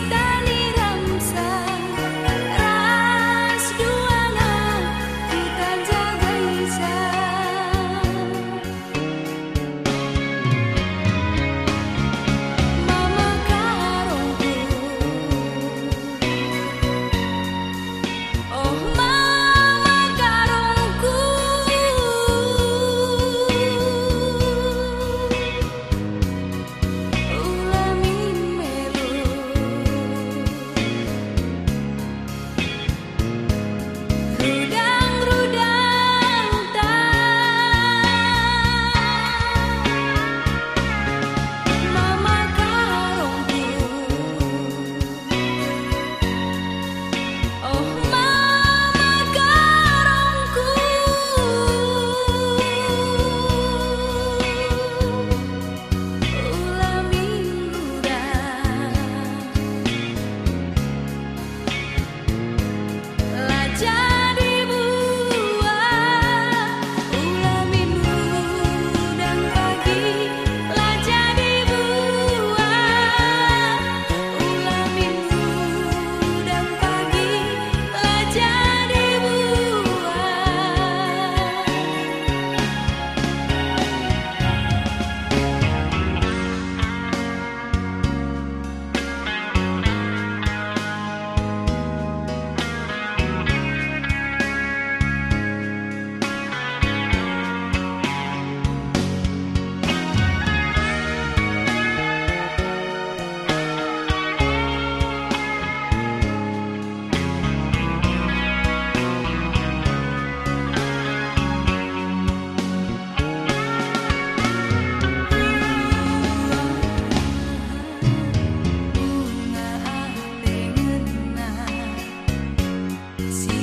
vida. Sí.